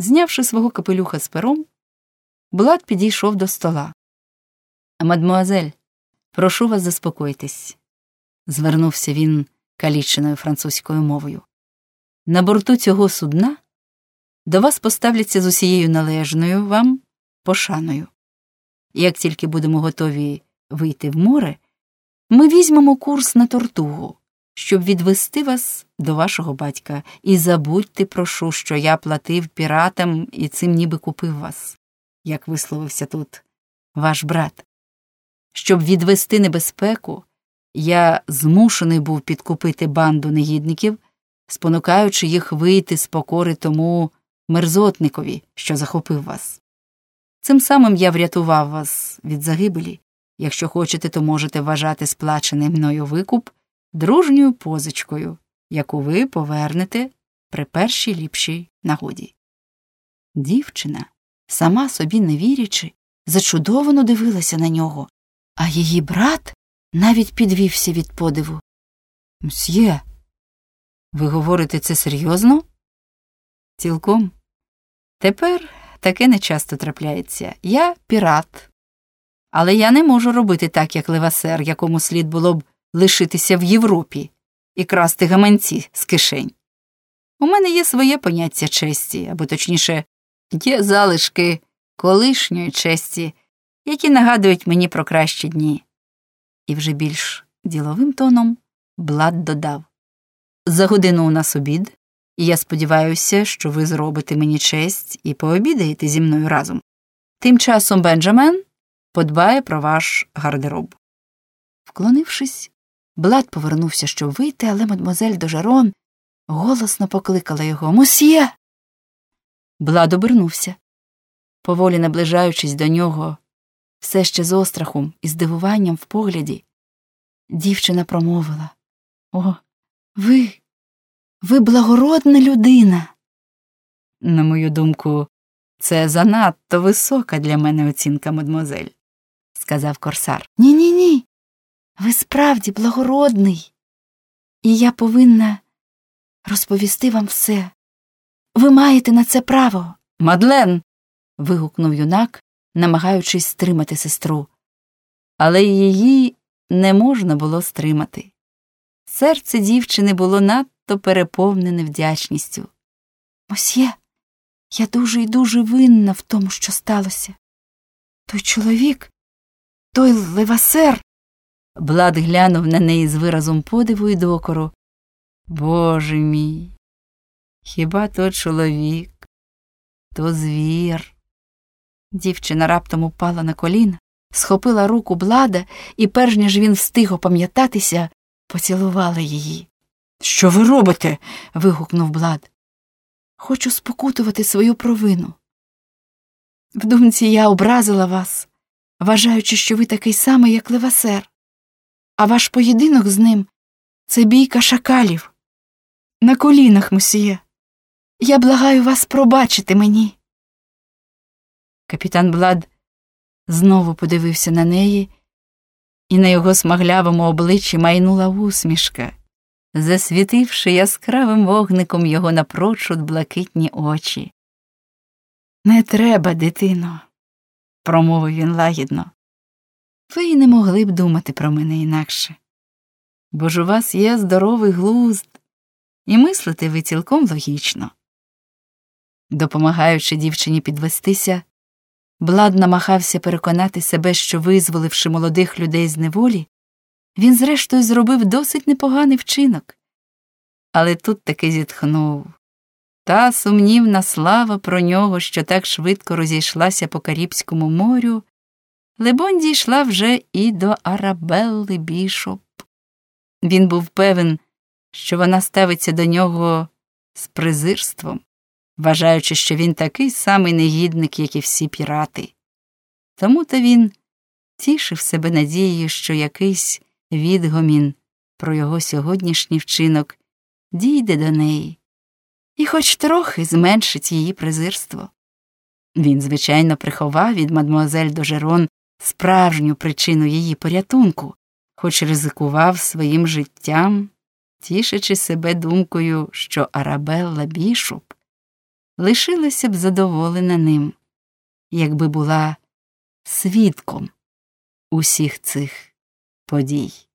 Знявши свого капелюха з пером, Блад підійшов до стола. Мадмуазель, прошу вас заспокойтесь, звернувся він каліченою французькою мовою. На борту цього судна до вас поставляться з усією належною вам пошаною. Як тільки будемо готові вийти в море, ми візьмемо курс на тортугу, щоб відвести вас до вашого батька, і забудьте, прошу, що я платив піратам і цим ніби купив вас, як висловився тут ваш брат. Щоб відвести небезпеку, я змушений був підкупити банду негідників, спонукаючи їх вийти з покори тому мерзотникові, що захопив вас. Цим самим я врятував вас від загибелі. Якщо хочете, то можете вважати сплачений мною викуп дружньою позичкою, яку ви повернете при першій ліпшій нагоді. Дівчина, сама собі не вірячи, зачудовано дивилася на нього, а її брат навіть підвівся від подиву. Мсьє, ви говорите це серйозно? Цілком. Тепер таке нечасто трапляється. Я пірат. Але я не можу робити так, як левасер, якому слід було б лишитися в Європі і красти гаманці з кишень. У мене є своє поняття честі, або точніше, є залишки колишньої честі, які нагадують мені про кращі дні. І вже більш діловим тоном Блад додав За годину у нас обід, і я сподіваюся, що ви зробите мені честь і пообідаєте зі мною разом. Тим часом Бенджамен подбає про ваш гардероб. Вклонившись, Блад повернувся, щоб вийти, але мадмозель Дожарон голосно покликала його Мусьє. Блад обернувся. Поволі наближаючись до нього, все ще з острахом і здивуванням в погляді, дівчина промовила О, ви, ви благородна людина. На мою думку, це занадто висока для мене оцінка, мадмозель, сказав корсар. Ні, ні, ні. Ви справді благородний, і я повинна розповісти вам все. Ви маєте на це право. Мадлен. вигукнув юнак, намагаючись стримати сестру. Але її не можна було стримати. Серце дівчини було надто переповнене вдячністю. Мосьє, я дуже і дуже винна в тому, що сталося. Той чоловік, той левасер. Блад глянув на неї з виразом подиву і докору. Боже мій, хіба то чоловік, то звір. Дівчина раптом упала на коліна, схопила руку блада і, перш ніж він встиг опам'ятатися, поцілувала її. Що ви робите? вигукнув Блад. Хочу спокутувати свою провину. В думці я образила вас, вважаючи, що ви такий самий, як левасер, а ваш поєдинок з ним це бійка шакалів. На колінах, мусіє. Я благаю вас пробачити мені. Капітан Блад знову подивився на неї, і на його смаглявому обличчі майнула усмішка, засвітивши яскравим вогником його напрочуд блакитні очі. Не треба, дитино, промовив він лагідно. Ви й не могли б думати про мене інакше. Бо ж у вас є здоровий глузд, і мислите ви цілком логічно. Допомагаючи дівчині підвестися, Блад намагався переконати себе, що, визволивши молодих людей з неволі, він, зрештою, зробив досить непоганий вчинок. Але тут таки зітхнув. Та сумнівна слава про нього, що так швидко розійшлася по Карібському морю, либонь дійшла вже і до Арабелли Бішоп. Він був певен, що вона ставиться до нього з презирством вважаючи, що він такий самий негідник, як і всі пірати. Тому то він тішив себе надією, що якийсь відгомін про його сьогоднішній вчинок дійде до неї і хоч трохи зменшить її презирство. Він, звичайно, приховав від мадмуазель Дожерон справжню причину її порятунку, хоч ризикував своїм життям, тішачи себе думкою, що Арабелла Бішуп лишилася б задоволена ним, якби була свідком усіх цих подій.